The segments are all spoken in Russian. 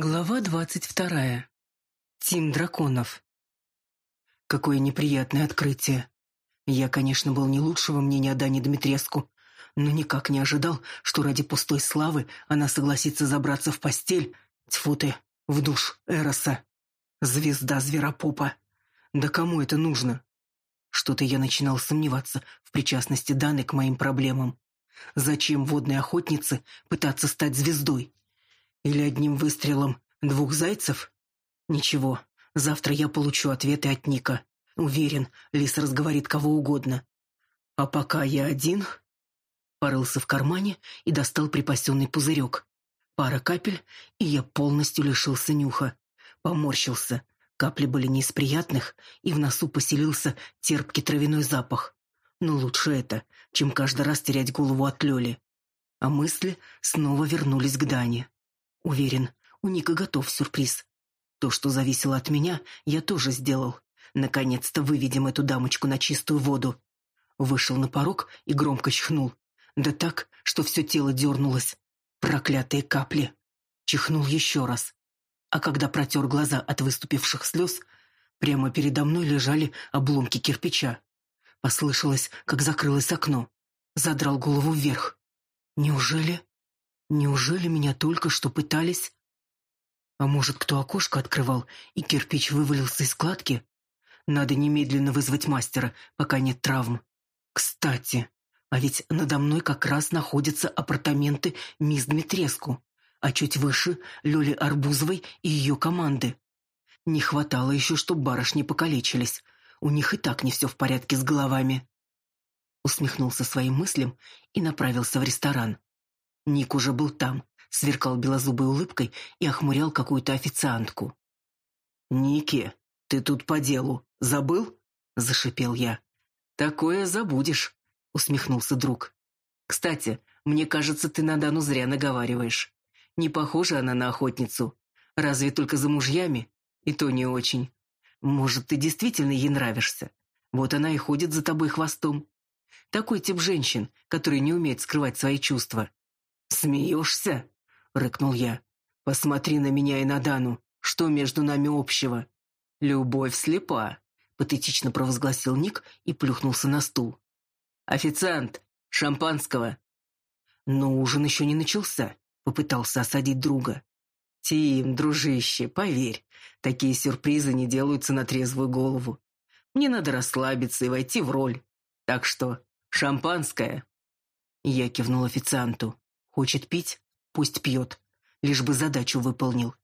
Глава двадцать вторая. Тим Драконов. Какое неприятное открытие. Я, конечно, был не лучшего мнения о Дане Дмитреску, но никак не ожидал, что ради пустой славы она согласится забраться в постель, тьфу ты, в душ Эроса. Звезда зверопопа. Да кому это нужно? Что-то я начинал сомневаться в причастности Даны к моим проблемам. Зачем водной охотнице пытаться стать звездой? Или одним выстрелом двух зайцев? Ничего, завтра я получу ответы от Ника. Уверен, Лис разговорит кого угодно. А пока я один... Порылся в кармане и достал припасенный пузырек. Пара капель, и я полностью лишился нюха. Поморщился. Капли были не из приятных, и в носу поселился терпкий травяной запах. Но лучше это, чем каждый раз терять голову от Лёли. А мысли снова вернулись к Дане. Уверен, у Ника готов сюрприз. То, что зависело от меня, я тоже сделал. Наконец-то выведем эту дамочку на чистую воду. Вышел на порог и громко чихнул. Да так, что все тело дернулось. Проклятые капли. Чихнул еще раз. А когда протер глаза от выступивших слез, прямо передо мной лежали обломки кирпича. Послышалось, как закрылось окно. Задрал голову вверх. Неужели... Неужели меня только что пытались... А может, кто окошко открывал, и кирпич вывалился из складки? Надо немедленно вызвать мастера, пока нет травм. Кстати, а ведь надо мной как раз находятся апартаменты мисс Дмитреску, а чуть выше — Лёли Арбузовой и ее команды. Не хватало еще, чтобы барышни покалечились. У них и так не все в порядке с головами. Усмехнулся своим мыслям и направился в ресторан. Ник уже был там, сверкал белозубой улыбкой и охмурял какую-то официантку. «Ники, ты тут по делу. Забыл?» — зашипел я. «Такое забудешь», — усмехнулся друг. «Кстати, мне кажется, ты на Дану зря наговариваешь. Не похожа она на охотницу. Разве только за мужьями? И то не очень. Может, ты действительно ей нравишься? Вот она и ходит за тобой хвостом. Такой тип женщин, который не умеет скрывать свои чувства. «Смеешься?» — рыкнул я. «Посмотри на меня и на Дану. Что между нами общего?» «Любовь слепа», — патетично провозгласил Ник и плюхнулся на стул. «Официант! Шампанского!» Но ужин еще не начался, попытался осадить друга. «Тим, дружище, поверь, такие сюрпризы не делаются на трезвую голову. Мне надо расслабиться и войти в роль. Так что шампанское!» Я кивнул официанту. Хочет пить? Пусть пьет. Лишь бы задачу выполнил.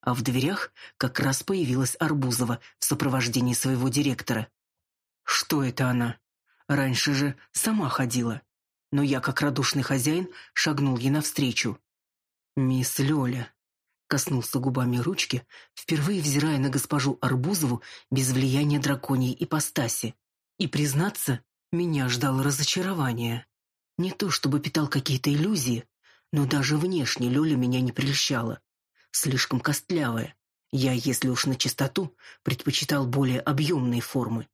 А в дверях как раз появилась Арбузова в сопровождении своего директора. Что это она? Раньше же сама ходила. Но я, как радушный хозяин, шагнул ей навстречу. «Мисс Лёля», — коснулся губами ручки, впервые взирая на госпожу Арбузову без влияния драконьей ипостаси. И, признаться, меня ждало разочарование. Не то чтобы питал какие-то иллюзии, но даже внешне Лёля меня не прельщала. Слишком костлявая. Я, если уж на чистоту, предпочитал более объемные формы.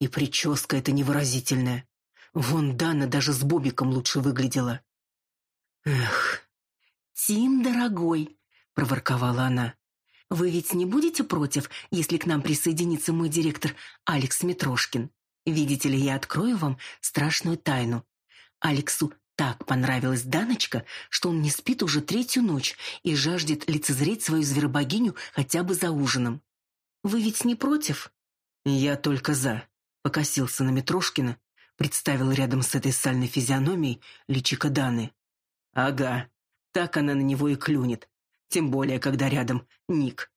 И прическа эта невыразительная. Вон Дана даже с Бобиком лучше выглядела. Эх. «Тим, дорогой», — проворковала она, — «вы ведь не будете против, если к нам присоединится мой директор Алекс Митрошкин? Видите ли, я открою вам страшную тайну. Алексу так понравилась Даночка, что он не спит уже третью ночь и жаждет лицезреть свою зверобогиню хотя бы за ужином. Вы ведь не против? Я только за. Покосился на Митрошкина, представил рядом с этой сальной физиономией личико Даны. Ага, так она на него и клюнет. Тем более, когда рядом Ник.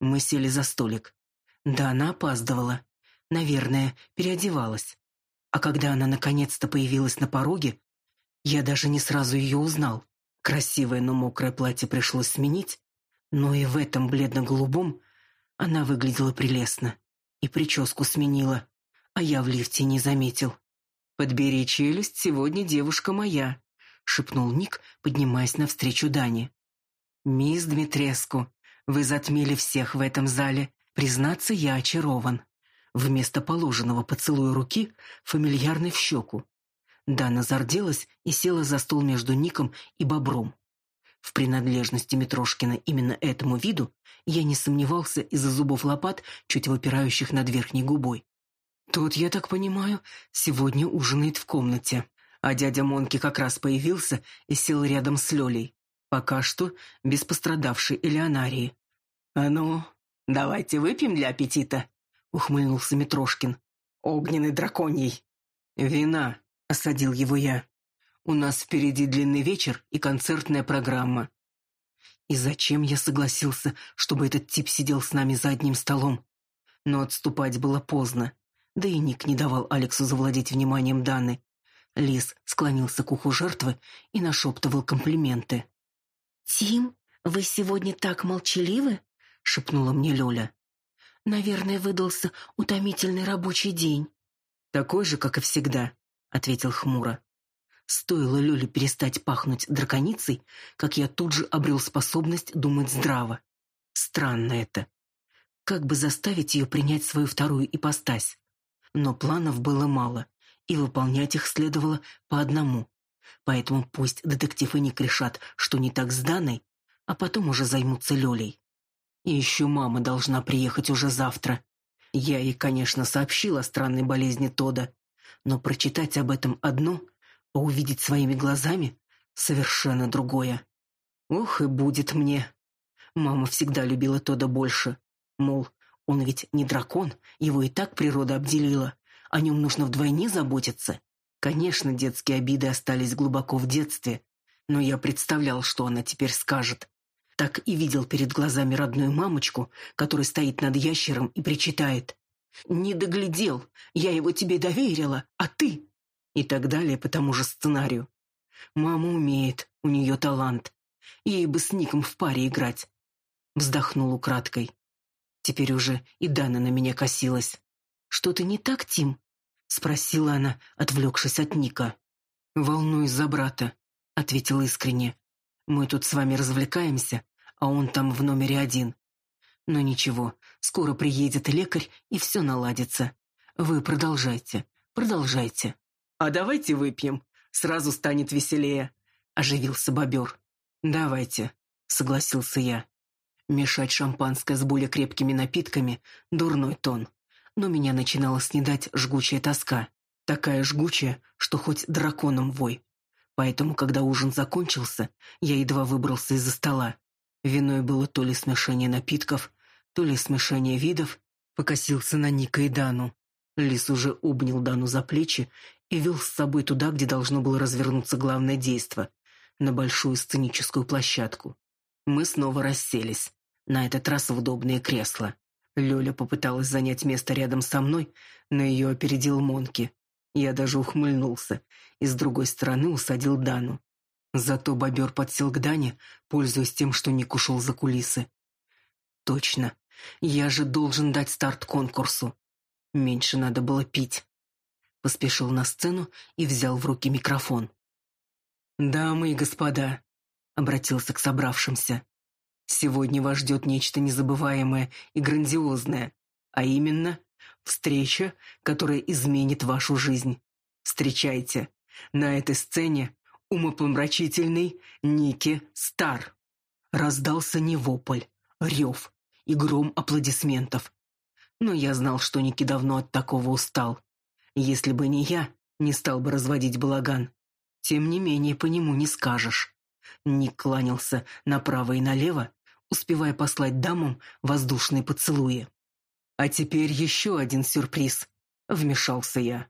Мы сели за столик. Да, она опаздывала. Наверное, переодевалась. А когда она наконец-то появилась на пороге, я даже не сразу ее узнал. Красивое, но мокрое платье пришлось сменить, но и в этом бледно-голубом она выглядела прелестно. И прическу сменила, а я в лифте не заметил. «Подбери челюсть, сегодня девушка моя», — шепнул Ник, поднимаясь навстречу Дане. «Мисс Дмитреску, вы затмили всех в этом зале. Признаться, я очарован». Вместо положенного поцелуя руки фамильярный в щеку. Дана зарделась и села за стол между Ником и Бобром. В принадлежности Митрошкина именно этому виду я не сомневался из-за зубов лопат, чуть выпирающих над верхней губой. Тот, я так понимаю, сегодня ужинает в комнате. А дядя Монки как раз появился и сел рядом с Лёлей. Пока что без пострадавшей Элеонарии. «А ну, давайте выпьем для аппетита», — ухмыльнулся Митрошкин. «Огненный драконий». «Вина», — осадил его я. «У нас впереди длинный вечер и концертная программа». И зачем я согласился, чтобы этот тип сидел с нами за одним столом? Но отступать было поздно. Да и Ник не давал Алексу завладеть вниманием Даны. Лис склонился к уху жертвы и нашептывал комплименты. «Тим, вы сегодня так молчаливы?» — шепнула мне Лёля. «Наверное, выдался утомительный рабочий день». «Такой же, как и всегда», — ответил хмуро. Стоило Лёле перестать пахнуть драконицей, как я тут же обрел способность думать здраво. Странно это. Как бы заставить ее принять свою вторую ипостась? Но планов было мало, и выполнять их следовало по одному. Поэтому пусть детектив и Ник решат, что не так с Даной, а потом уже займутся Лёлей. И еще мама должна приехать уже завтра. Я ей, конечно, сообщил о странной болезни Тода, но прочитать об этом одно, а увидеть своими глазами — совершенно другое. Ох, и будет мне. Мама всегда любила Тода больше. Мол, он ведь не дракон, его и так природа обделила. О нем нужно вдвойне заботиться. Конечно, детские обиды остались глубоко в детстве, но я представлял, что она теперь скажет. Так и видел перед глазами родную мамочку, которая стоит над ящером и причитает. «Не доглядел, я его тебе доверила, а ты...» И так далее по тому же сценарию. Мама умеет, у нее талант. Ей бы с Ником в паре играть. Вздохнул украдкой. Теперь уже и Дана на меня косилась. «Что-то не так, Тим?» — спросила она, отвлекшись от Ника. «Волнуюсь за брата», — ответил искренне. «Мы тут с вами развлекаемся, а он там в номере один. Но ничего, скоро приедет лекарь, и все наладится. Вы продолжайте, продолжайте». «А давайте выпьем, сразу станет веселее», — оживился бобер. «Давайте», — согласился я. Мешать шампанское с более крепкими напитками — дурной тон но меня начинала снедать жгучая тоска. Такая жгучая, что хоть драконом вой. Поэтому, когда ужин закончился, я едва выбрался из-за стола. Виной было то ли смешение напитков, то ли смешение видов. Покосился на Ника и Дану. Лис уже обнял Дану за плечи и вел с собой туда, где должно было развернуться главное действо — на большую сценическую площадку. Мы снова расселись, на этот раз в удобные кресла. Лёля попыталась занять место рядом со мной, но ее опередил Монки. Я даже ухмыльнулся и с другой стороны усадил Дану. Зато бобер подсел к Дане, пользуясь тем, что Ник ушел за кулисы. Точно. Я же должен дать старт конкурсу. Меньше надо было пить. Поспешил на сцену и взял в руки микрофон. «Дамы и господа», — обратился к собравшимся, Сегодня вас ждет нечто незабываемое и грандиозное, а именно встреча, которая изменит вашу жизнь. Встречайте. На этой сцене умопомрачительный Ники Стар. Раздался не вопль, рев и гром аплодисментов. Но я знал, что Ники давно от такого устал. Если бы не я, не стал бы разводить балаган. Тем не менее, по нему не скажешь. Ник кланялся направо и налево, успевая послать дамам воздушные поцелуи. «А теперь еще один сюрприз», — вмешался я.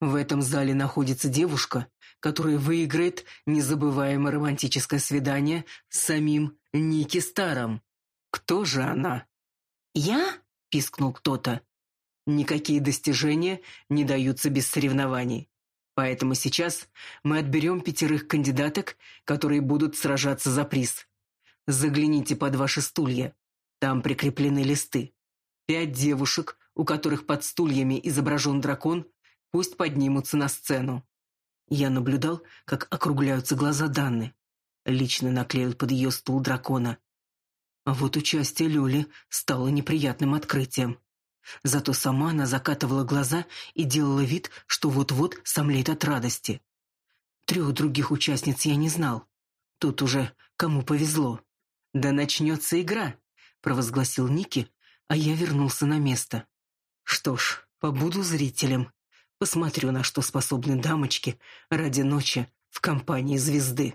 «В этом зале находится девушка, которая выиграет незабываемое романтическое свидание с самим Ники Старом. Кто же она?» «Я?» — пискнул кто-то. «Никакие достижения не даются без соревнований. Поэтому сейчас мы отберем пятерых кандидаток, которые будут сражаться за приз. Загляните под ваши стулья. Там прикреплены листы. Пять девушек, у которых под стульями изображен дракон, пусть поднимутся на сцену. Я наблюдал, как округляются глаза Данны. Лично наклеил под ее стул дракона. А вот участие Люли стало неприятным открытием. Зато сама она закатывала глаза и делала вид, что вот-вот сомлеет от радости. Трех других участниц я не знал. Тут уже кому повезло. Да начнется игра, провозгласил Ники, а я вернулся на место. Что ж, побуду зрителем. Посмотрю, на что способны дамочки ради ночи в компании звезды.